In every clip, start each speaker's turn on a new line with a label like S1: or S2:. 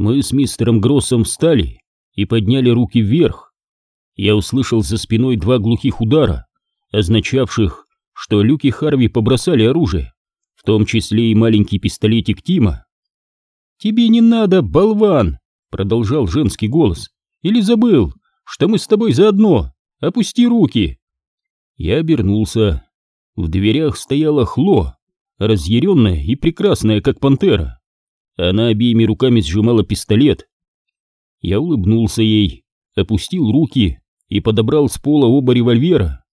S1: Мы с мистером Гроссом встали и подняли руки вверх. Я услышал за спиной два глухих удара, означавших, что Люк и Харви побросали оружие, в том числе и маленький пистолетик Тима. «Тебе не надо, болван!» — продолжал женский голос. «Или забыл, что мы с тобой заодно? Опусти руки!» Я обернулся. В дверях стояла Хло, разъяренная и прекрасная, как пантера. Она обеими руками сжимала пистолет. Я улыбнулся ей, опустил руки и подобрал с пола оба револьвера.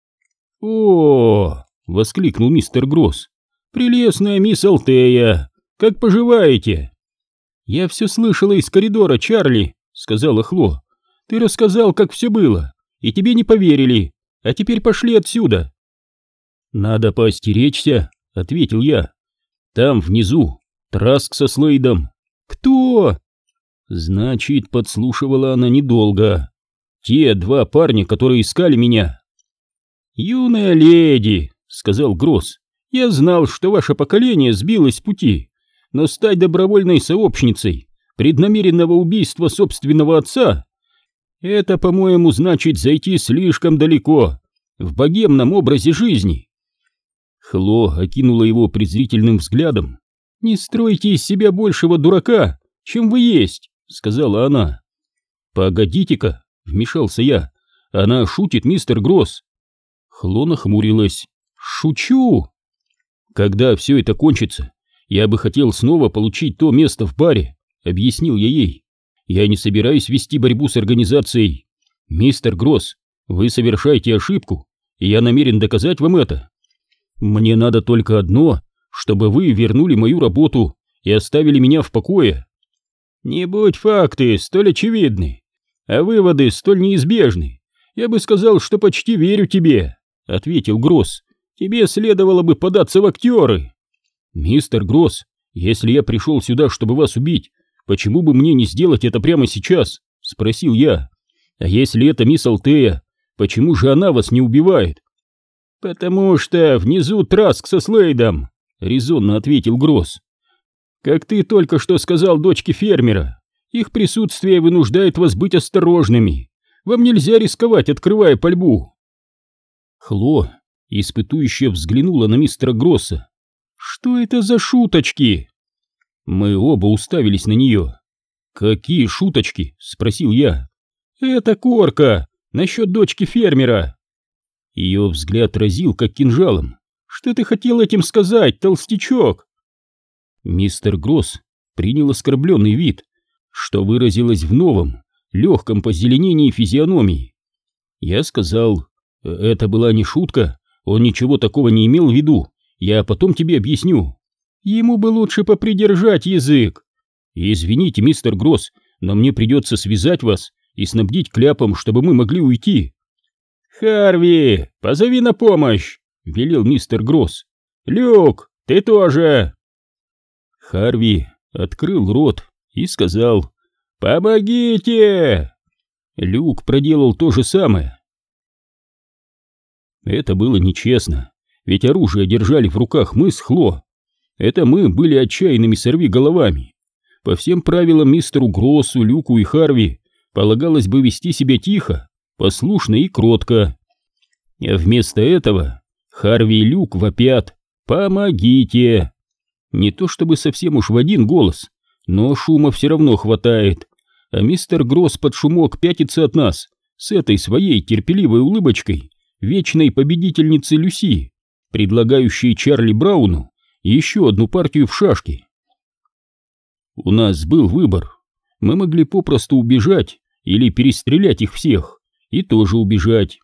S1: «О!» — воскликнул мистер Гросс. «Прелестная мисс Алтея! Как поживаете?» «Я все слышала из коридора, Чарли», — сказала Хло. «Ты рассказал, как все было, и тебе не поверили, а теперь пошли отсюда». «Надо поостеречься», — ответил я. «Там, внизу, Траск со Слейдом». «Кто?» Значит, подслушивала она недолго. Те два парня, которые искали меня. «Юная леди», — сказал Гросс, — «я знал, что ваше поколение сбилось с пути но стать добровольной сообщницей преднамеренного убийства собственного отца — это, по-моему, значит зайти слишком далеко в богемном образе жизни. Хло окинула его презрительным взглядом. «Не стройте из себя большего дурака, чем вы есть», — сказала она. «Погодите-ка», — вмешался я, — «она шутит, мистер Гросс». Хло нахмурилась. «Шучу!» «Когда все это кончится, я бы хотел снова получить то место в баре, объяснил я ей. Я не собираюсь вести борьбу с организацией. Мистер Гросс, вы совершаете ошибку, и я намерен доказать вам это. Мне надо только одно, чтобы вы вернули мою работу и оставили меня в покое. Не будь факты столь очевидны, а выводы столь неизбежны. Я бы сказал, что почти верю тебе, ответил Гросс. Тебе следовало бы податься в актеры. «Мистер Гросс, если я пришел сюда, чтобы вас убить, почему бы мне не сделать это прямо сейчас?» — спросил я. «А если это мисс Алтея, почему же она вас не убивает?» «Потому что внизу Траск со Слейдом», — резонно ответил Гросс. «Как ты только что сказал дочке фермера, их присутствие вынуждает вас быть осторожными. Вам нельзя рисковать, открывая пальбу». Хло испытующе взглянула на мистера Гросса. Что это за шуточки? Мы оба уставились на нее. Какие шуточки? Спросил я. Это корка насчет дочки фермера. Ее взгляд разил, как кинжалом. Что ты хотел этим сказать, толстячок? Мистер Гросс принял оскорбленный вид, что выразилось в новом, легком позеленении физиономии. Я сказал, это была не шутка, он ничего такого не имел в виду. Я потом тебе объясню. Ему бы лучше попридержать язык. Извините, мистер Гросс, но мне придется связать вас и снабдить кляпом, чтобы мы могли уйти. Харви, позови на помощь, велел мистер Гросс. Люк, ты тоже. Харви открыл рот и сказал «Помогите!». Люк проделал то же самое. Это было нечестно ведь оружие держали в руках мы с Хло. Это мы были отчаянными сорви-головами. По всем правилам мистеру Гроссу, Люку и Харви полагалось бы вести себя тихо, послушно и кротко. А вместо этого Харви и Люк вопят «Помогите!». Не то чтобы совсем уж в один голос, но шума все равно хватает, а мистер Гросс под шумок пятится от нас с этой своей терпеливой улыбочкой вечной победительницы Люси предлагающий Чарли Брауну еще одну партию в шашки. У нас был выбор. Мы могли попросту убежать или перестрелять их всех и тоже убежать.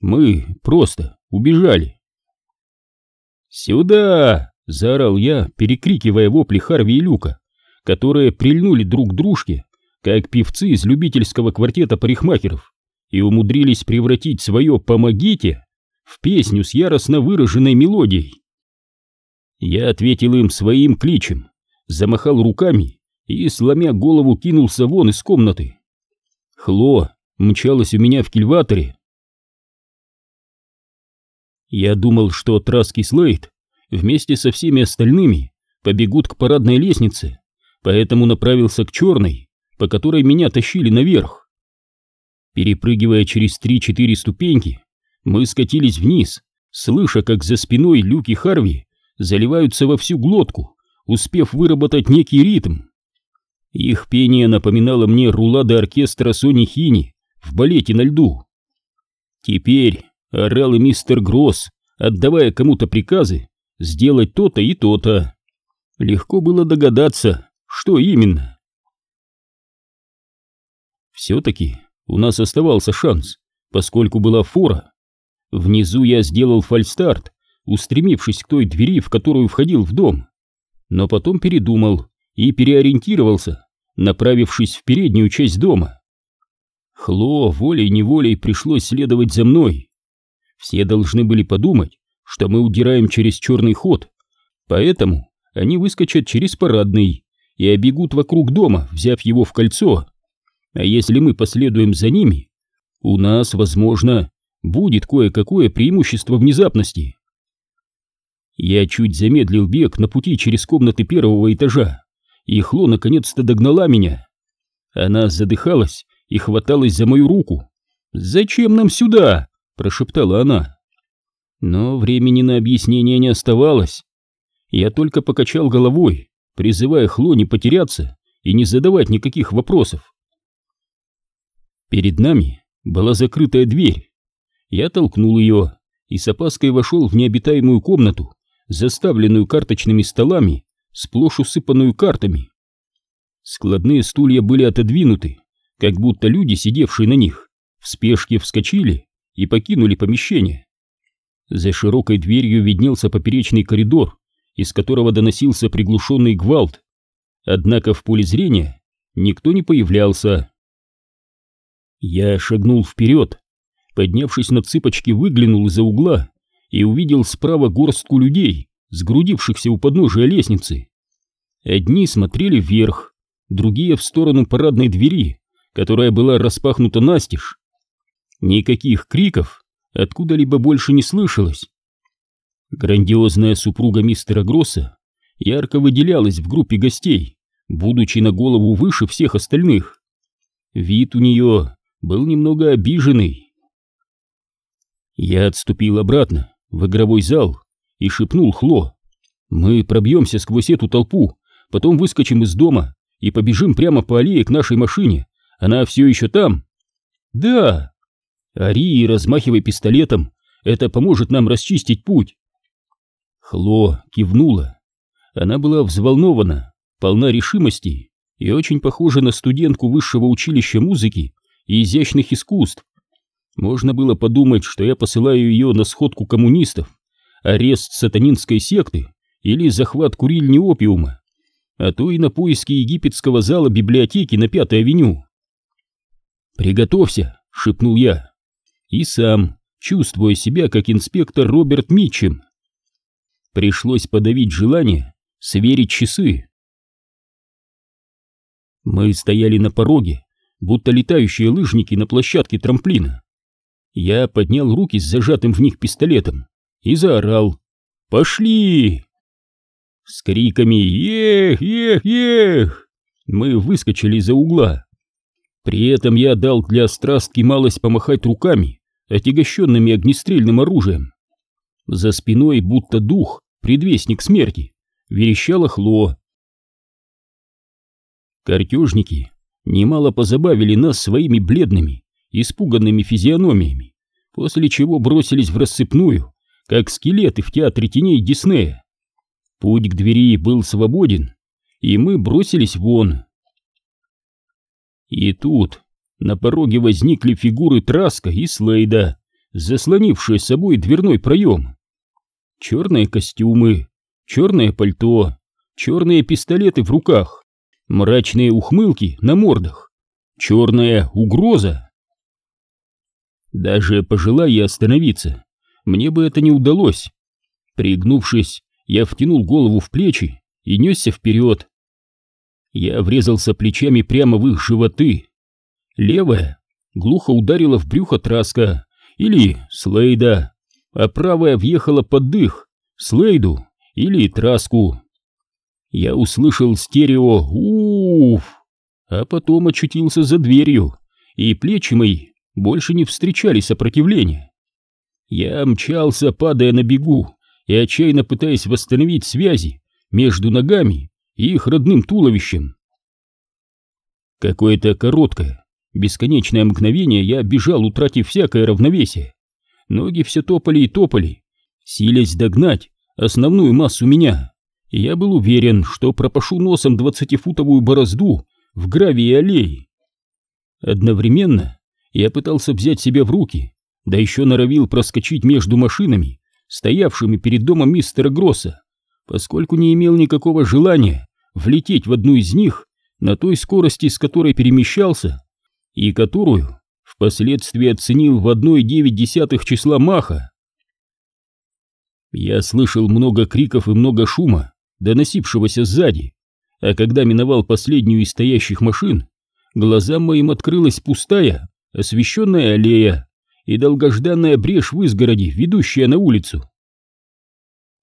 S1: Мы просто убежали. «Сюда!» — заорал я, перекрикивая вопли Харви и Люка, которые прильнули друг к дружке, как певцы из любительского квартета парикмахеров, и умудрились превратить свое «помогите» в песню с яростно выраженной мелодией. Я ответил им своим кличем, замахал руками и, сломя голову, кинулся вон из комнаты. Хло мчалась у меня в кильваторе. Я думал, что Траски Слейд вместе со всеми остальными побегут к парадной лестнице, поэтому направился к черной, по которой меня тащили наверх. Перепрыгивая через три-четыре ступеньки, мы скатились вниз, слыша, как за спиной Люки Харви заливаются во всю глотку, успев выработать некий ритм. Их пение напоминало мне рулады оркестра Сони Хини в балете на льду. Теперь орал и мистер Гросс, отдавая кому-то приказы сделать то-то и то-то. Легко было догадаться, что именно. Все-таки у нас оставался шанс, поскольку была фора. Внизу я сделал фальстарт, устремившись к той двери, в которую входил в дом. Но потом передумал и переориентировался, направившись в переднюю часть дома. Хло волей-неволей пришлось следовать за мной. Все должны были подумать, что мы удираем через черный ход, поэтому они выскочат через парадный и обегут вокруг дома, взяв его в кольцо. А если мы последуем за ними, у нас, возможно, будет кое-какое преимущество внезапности. Я чуть замедлил бег на пути через комнаты первого этажа, и Хло наконец-то догнала меня. Она задыхалась и хваталась за мою руку. «Зачем нам сюда?» – прошептала она. Но времени на объяснение не оставалось. Я только покачал головой, призывая Хло не потеряться и не задавать никаких вопросов. Перед нами была закрытая дверь. Я толкнул ее и с опаской вошел в необитаемую комнату, заставленную карточными столами, сплошь усыпанную картами. Складные стулья были отодвинуты, как будто люди, сидевшие на них, в спешке вскочили и покинули помещение. За широкой дверью виднелся поперечный коридор, из которого доносился приглушенный гвалт. Однако в поле зрения никто не появлялся. Я шагнул вперед, поднявшись на цыпочки, выглянул из-за угла и увидел справа горстку людей, сгрудившихся у подножия лестницы. Одни смотрели вверх, другие в сторону парадной двери, которая была распахнута настежь. Никаких криков откуда-либо больше не слышалось. Грандиозная супруга мистера Гросса ярко выделялась в группе гостей, будучи на голову выше всех остальных. Вид у нее был немного обиженный. Я отступил обратно, в игровой зал, и шепнул Хло. «Мы пробьемся сквозь эту толпу, потом выскочим из дома и побежим прямо по аллее к нашей машине. Она все еще там?» «Да!» Ори и размахивай пистолетом, это поможет нам расчистить путь. Хло кивнула. Она была взволнована, полна решимости и очень похожа на студентку высшего училища музыки и изящных искусств. Можно было подумать, что я посылаю ее на сходку коммунистов, арест сатанинской секты или захват курильни опиума, а то и на поиски египетского зала библиотеки на Пятой авеню. «Приготовься», — шепнул я и сам, чувствуя себя как инспектор Роберт Митчем. Пришлось подавить желание сверить часы. Мы стояли на пороге, будто летающие лыжники на площадке трамплина. Я поднял руки с зажатым в них пистолетом и заорал «Пошли!». С криками «Ех, ех, ех!» мы выскочили из-за угла. При этом я дал для страстки малость помахать руками отягощенными огнестрельным оружием. За спиной, будто дух, предвестник смерти, верещало Хло. Картежники немало позабавили нас своими бледными, испуганными физиономиями, после чего бросились в рассыпную, как скелеты в театре теней Диснея. Путь к двери был свободен, и мы бросились вон. И тут на пороге возникли фигуры Траска и Слейда, заслонившие собой дверной проем. Черные костюмы, черное пальто, черные пистолеты в руках, мрачные ухмылки на мордах, черная угроза. Даже пожелая остановиться, мне бы это не удалось. Пригнувшись, я втянул голову в плечи и несся вперед. Я врезался плечами прямо в их животы, Левая глухо ударила в брюхо Траска или Слейда, а правая въехала под дых Слейду или Траску. Я услышал стерео «Уф!», а потом очутился за дверью, и плечи мои больше не встречали сопротивления. Я мчался, падая на бегу и отчаянно пытаясь восстановить связи между ногами и их родным туловищем. Какое-то короткое, бесконечное мгновение я бежал, утратив всякое равновесие. Ноги все топали и топали, силясь догнать основную массу меня, и я был уверен, что пропашу носом двадцатифутовую борозду в гравии аллеи. Одновременно я пытался взять себя в руки, да еще норовил проскочить между машинами, стоявшими перед домом мистера Гросса, поскольку не имел никакого желания влететь в одну из них на той скорости, с которой перемещался, и которую впоследствии оценил в 1,9 числа маха. Я слышал много криков и много шума, доносившегося сзади, а когда миновал последнюю из стоящих машин, глазам моим открылась пустая, освещенная аллея и долгожданная брешь в изгороди, ведущая на улицу.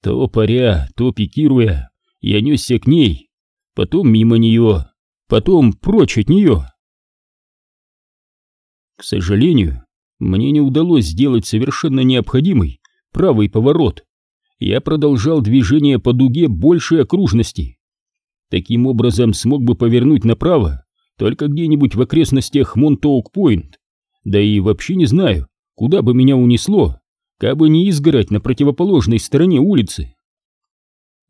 S1: То паря, то пикируя, я несся к ней, потом мимо нее, потом прочь от нее. К сожалению, мне не удалось сделать совершенно необходимый правый поворот. Я продолжал движение по дуге большей окружности. Таким образом смог бы повернуть направо только где-нибудь в окрестностях Монтоук-Пойнт. Да и вообще не знаю, куда бы меня унесло, как бы не изгорать на противоположной стороне улицы.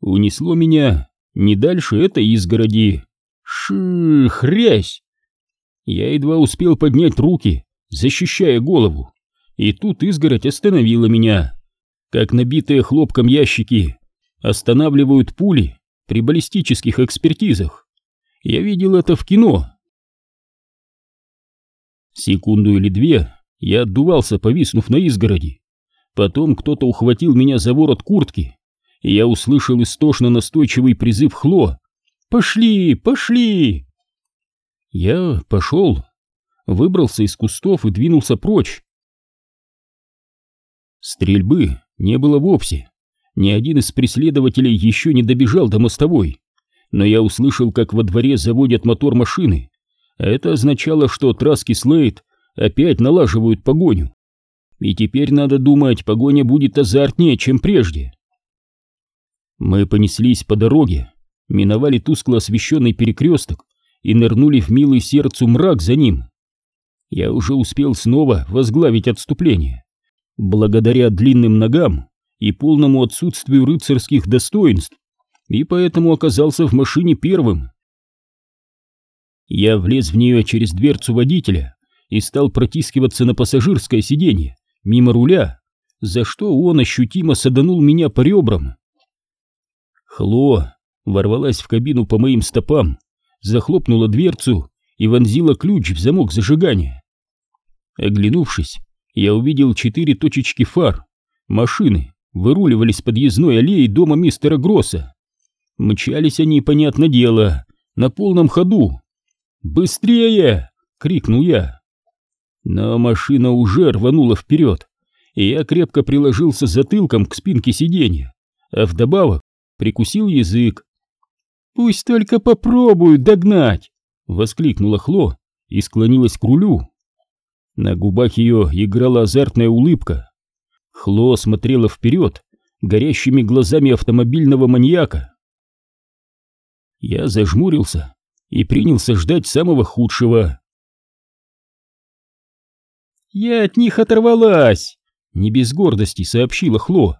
S1: Унесло меня не дальше этой изгороди. Ши, хрясь! Я едва успел поднять руки, защищая голову, и тут изгородь остановила меня, как набитые хлопком ящики останавливают пули при баллистических экспертизах. Я видел это в кино. Секунду или две я отдувался, повиснув на изгороди. Потом кто-то ухватил меня за ворот куртки, и я услышал истошно настойчивый призыв Хло. «Пошли, пошли!» Я пошел, выбрался из кустов и двинулся прочь. Стрельбы не было вовсе. Ни один из преследователей еще не добежал до мостовой, но я услышал, как во дворе заводят мотор машины, это означало, что Траски Слейд опять налаживают погоню. И теперь, надо думать, погоня будет азартнее, чем прежде. Мы понеслись по дороге, миновали тускло освещенный перекресток и нырнули в милый сердцу мрак за ним. Я уже успел снова возглавить отступление, благодаря длинным ногам и полному отсутствию рыцарских достоинств, и поэтому оказался в машине первым. Я влез в нее через дверцу водителя и стал протискиваться на пассажирское сиденье, мимо руля, за что он ощутимо саданул меня по ребрам. Хло ворвалась в кабину по моим стопам, захлопнула дверцу и вонзила ключ в замок зажигания. Оглянувшись, я увидел четыре точечки фар. Машины выруливали с подъездной аллеи дома мистера Гросса. Мчались они, понятно дело, на полном ходу, «Быстрее!» — крикнул я. Но машина уже рванула вперед, и я крепко приложился затылком к спинке сиденья, а вдобавок прикусил язык. «Пусть только попробуют догнать!» — воскликнула Хло и склонилась к рулю. На губах ее играла азартная улыбка. Хло смотрела вперед горящими глазами автомобильного маньяка. Я зажмурился и принялся ждать самого худшего. «Я от них оторвалась!» — не без гордости сообщила Хло.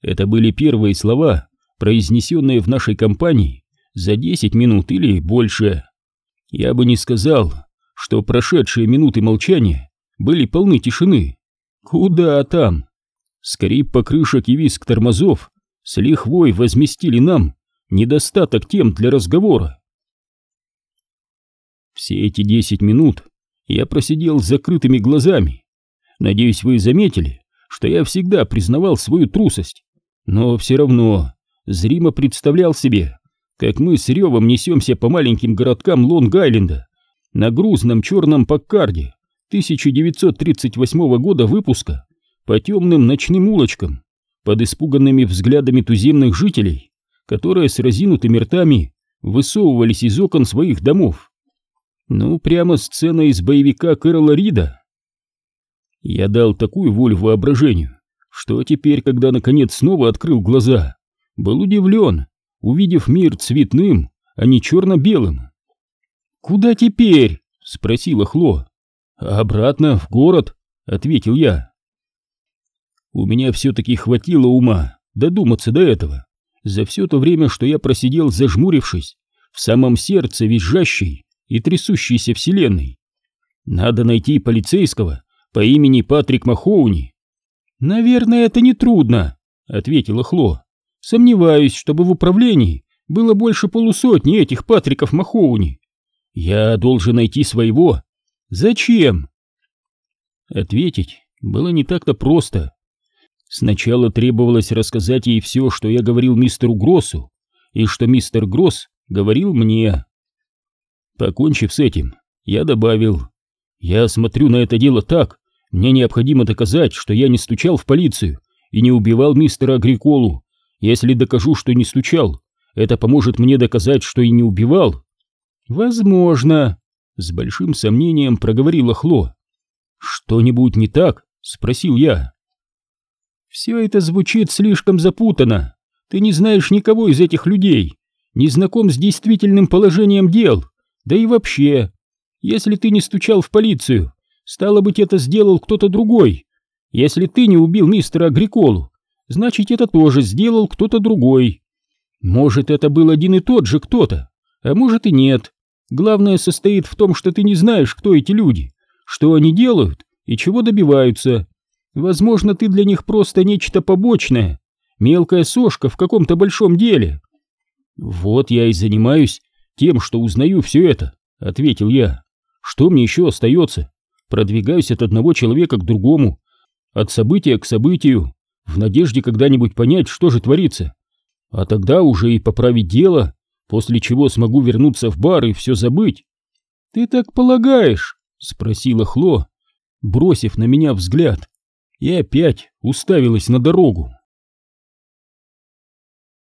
S1: Это были первые слова, произнесенные в нашей компании за десять минут или больше. Я бы не сказал, что прошедшие минуты молчания были полны тишины. Куда там? Скрип покрышек и визг тормозов с лихвой возместили нам недостаток тем для разговора. Все эти десять минут я просидел с закрытыми глазами. Надеюсь, вы заметили, что я всегда признавал свою трусость, но все равно зримо представлял себе, как мы с ревом несемся по маленьким городкам Лонг-Айленда на грузном черном Паккарде 1938 года выпуска по темным ночным улочкам под испуганными взглядами туземных жителей, которые с разинутыми ртами высовывались из окон своих домов. Ну, прямо сцена из боевика Кэрола Рида. Я дал такую волю воображению, что теперь, когда наконец снова открыл глаза, был удивлен, увидев мир цветным, а не черно-белым. «Куда теперь?» — спросила Хло. «Обратно, в город», — ответил я. У меня все-таки хватило ума додуматься до этого. За все то время, что я просидел, зажмурившись, в самом сердце визжащей и трясущейся вселенной. Надо найти полицейского по имени Патрик Махоуни. «Наверное, это нетрудно», — ответила Хло. «Сомневаюсь, чтобы в управлении было больше полусотни этих Патриков Махоуни. Я должен найти своего. Зачем?» Ответить было не так-то просто. Сначала требовалось рассказать ей все, что я говорил мистеру Гроссу, и что мистер Гросс говорил мне. Покончив с этим, я добавил, я смотрю на это дело так, мне необходимо доказать, что я не стучал в полицию и не убивал мистера Агриколу. Если докажу, что не стучал, это поможет мне доказать, что и не убивал. Возможно, с большим сомнением проговорила Хло. Что-нибудь не так? спросил я. Все это звучит слишком запутанно. Ты не знаешь никого из этих людей, не знаком с действительным положением дел. Да и вообще, если ты не стучал в полицию, стало быть, это сделал кто-то другой. Если ты не убил мистера Агриколу, значит, это тоже сделал кто-то другой. Может, это был один и тот же кто-то, а может и нет. Главное состоит в том, что ты не знаешь, кто эти люди, что они делают и чего добиваются. Возможно, ты для них просто нечто побочное, мелкая сошка в каком-то большом деле. Вот я и занимаюсь «Тем, что узнаю все это», — ответил я. «Что мне еще остается? Продвигаюсь от одного человека к другому, от события к событию, в надежде когда-нибудь понять, что же творится. А тогда уже и поправить дело, после чего смогу вернуться в бар и все забыть». «Ты так полагаешь?» — спросила Хло, бросив на меня взгляд, и опять уставилась на дорогу.